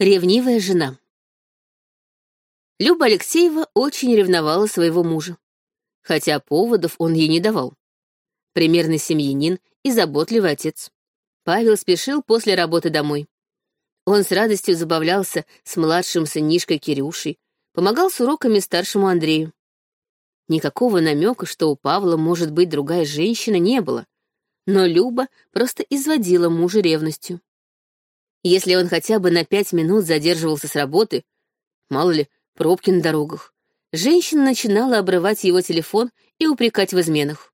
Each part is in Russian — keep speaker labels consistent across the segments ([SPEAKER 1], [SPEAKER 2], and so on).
[SPEAKER 1] Ревнивая жена. Люба Алексеева очень ревновала своего мужа, хотя поводов он ей не давал. Примерный семьянин и заботливый отец. Павел спешил после работы домой. Он с радостью забавлялся с младшим сынишкой Кирюшей, помогал с уроками старшему Андрею. Никакого намека, что у Павла может быть другая женщина, не было, но Люба просто изводила мужа ревностью. Если он хотя бы на пять минут задерживался с работы, мало ли, пробки на дорогах, женщина начинала обрывать его телефон и упрекать в изменах.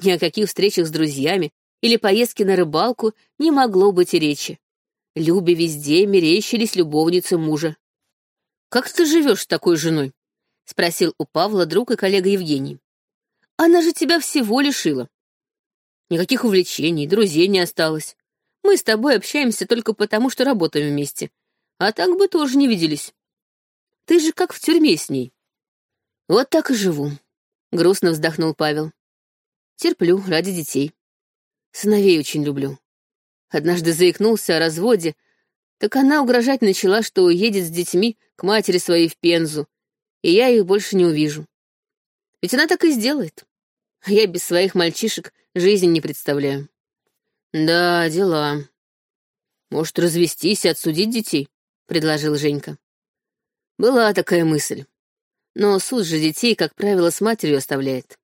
[SPEAKER 1] Ни о каких встречах с друзьями или поездке на рыбалку не могло быть и речи. Любе везде мерещились любовницы мужа. «Как ты живешь с такой женой?» — спросил у Павла друг и коллега Евгений. «Она же тебя всего лишила. Никаких увлечений, друзей не осталось. Мы с тобой общаемся только потому, что работаем вместе. А так бы тоже не виделись. Ты же как в тюрьме с ней. Вот так и живу. Грустно вздохнул Павел. Терплю ради детей. Сыновей очень люблю. Однажды заикнулся о разводе, так она угрожать начала, что уедет с детьми к матери своей в Пензу, и я их больше не увижу. Ведь она так и сделает. А я без своих мальчишек жизнь не представляю. «Да, дела. Может, развестись и отсудить детей?» — предложил Женька. Была такая мысль. Но суд же детей, как правило, с матерью оставляет.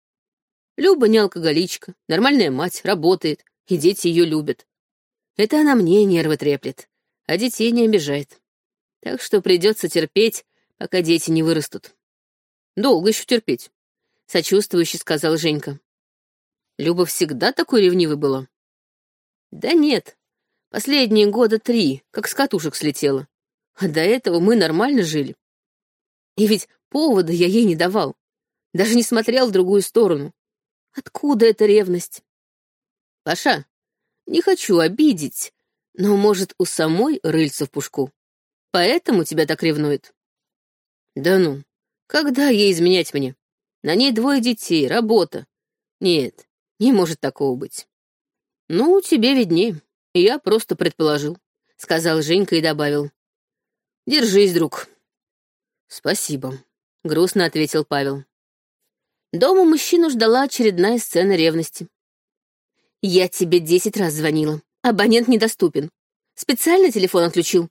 [SPEAKER 1] Люба не алкоголичка, нормальная мать, работает, и дети ее любят. Это она мне нервы треплет, а детей не обижает. Так что придется терпеть, пока дети не вырастут. Долго еще терпеть, — сочувствующе сказал Женька. Люба всегда такой ревнивой была. Да нет, последние года три, как с катушек слетела. А до этого мы нормально жили. И ведь повода я ей не давал. Даже не смотрел в другую сторону. Откуда эта ревность? Паша, не хочу обидеть, но, может, у самой рыльца в пушку. Поэтому тебя так ревнует? Да ну, когда ей изменять мне? На ней двое детей, работа. Нет, не может такого быть. «Ну, тебе виднее. Я просто предположил», — сказал Женька и добавил. «Держись, друг». «Спасибо», — грустно ответил Павел. Дома мужчину ждала очередная сцена ревности. «Я тебе десять раз звонила. Абонент недоступен. Специально телефон отключил».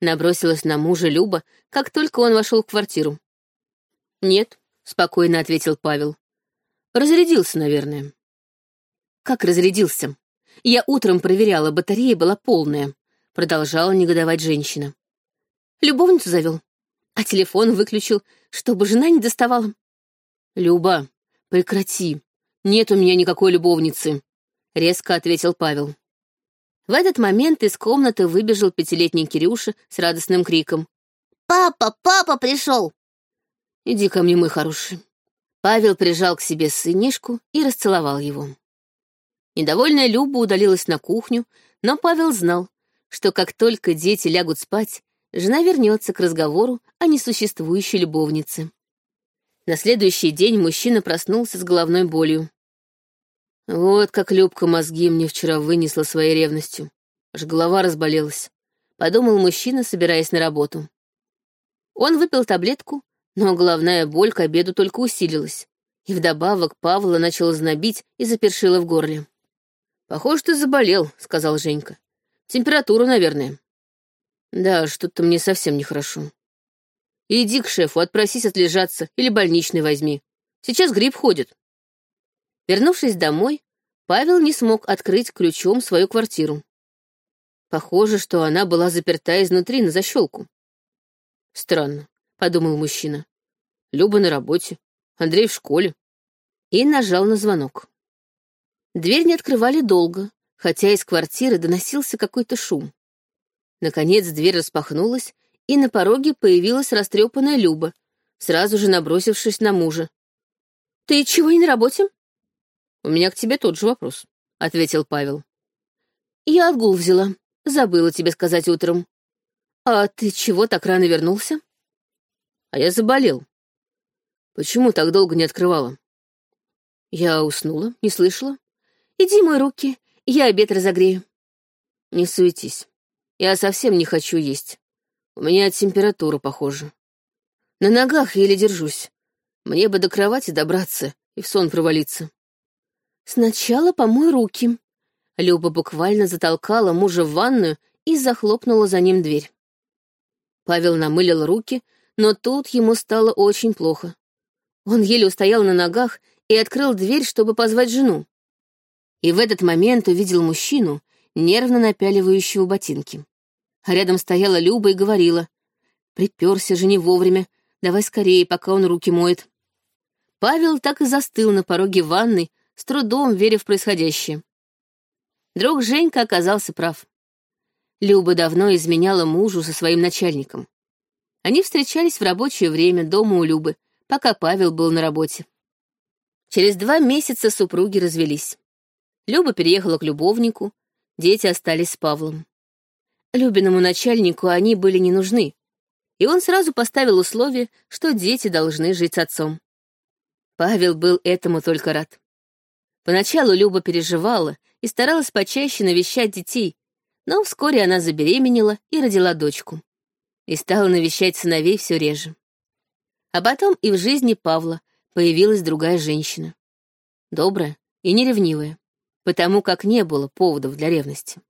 [SPEAKER 1] Набросилась на мужа Люба, как только он вошел в квартиру. «Нет», — спокойно ответил Павел. «Разрядился, наверное». «Как разрядился?» Я утром проверяла, батарея была полная. Продолжала негодовать женщина. Любовницу завел, а телефон выключил, чтобы жена не доставала. «Люба, прекрати. Нет у меня никакой любовницы», — резко ответил Павел. В этот момент из комнаты выбежал пятилетний Кирюша с радостным криком. «Папа, папа пришел!» «Иди ко мне, мой хороший». Павел прижал к себе сынишку и расцеловал его. Недовольная Люба удалилась на кухню, но Павел знал, что как только дети лягут спать, жена вернется к разговору о несуществующей любовнице. На следующий день мужчина проснулся с головной болью. Вот как Любка мозги мне вчера вынесла своей ревностью. Аж голова разболелась. Подумал мужчина, собираясь на работу. Он выпил таблетку, но головная боль к обеду только усилилась. И вдобавок Павла начала знобить и запершила в горле. «Похоже, ты заболел», — сказал Женька. «Температура, наверное». «Да, что-то мне совсем нехорошо». «Иди к шефу, отпросись отлежаться или больничный возьми. Сейчас грипп ходит». Вернувшись домой, Павел не смог открыть ключом свою квартиру. Похоже, что она была заперта изнутри на защелку. «Странно», — подумал мужчина. «Люба на работе, Андрей в школе». И нажал на звонок. Дверь не открывали долго, хотя из квартиры доносился какой-то шум. Наконец дверь распахнулась, и на пороге появилась растрепанная Люба, сразу же набросившись на мужа. «Ты чего не на работе?» «У меня к тебе тот же вопрос», — ответил Павел. «Я отгул взяла. Забыла тебе сказать утром. А ты чего так рано вернулся?» «А я заболел. Почему так долго не открывала?» «Я уснула, не слышала. Иди мой руки, я обед разогрею. Не суетись. Я совсем не хочу есть. У меня температура, похоже. На ногах еле держусь. Мне бы до кровати добраться и в сон провалиться.
[SPEAKER 2] Сначала помой руки. Люба буквально затолкала мужа в ванную и захлопнула за ним дверь.
[SPEAKER 1] Павел намылил руки, но тут ему стало очень плохо. Он еле устоял на ногах и открыл дверь, чтобы позвать жену. И в этот момент увидел мужчину, нервно напяливающего ботинки. А рядом стояла Люба и говорила, «Приперся же не вовремя, давай скорее, пока он руки моет». Павел так и застыл на пороге ванной, с трудом веря в происходящее. Друг Женька оказался прав. Люба давно изменяла мужу со своим начальником. Они встречались в рабочее время дома у Любы, пока Павел был на работе. Через два месяца супруги развелись. Люба переехала к любовнику, дети остались с Павлом. Любиному начальнику они были не нужны, и он сразу поставил условие, что дети должны жить с отцом. Павел был этому только рад. Поначалу Люба переживала и старалась почаще навещать детей, но вскоре она забеременела и родила дочку. И стала навещать сыновей все реже. А потом и в жизни Павла появилась другая женщина. Добрая и неревнивая, потому как не было поводов для ревности.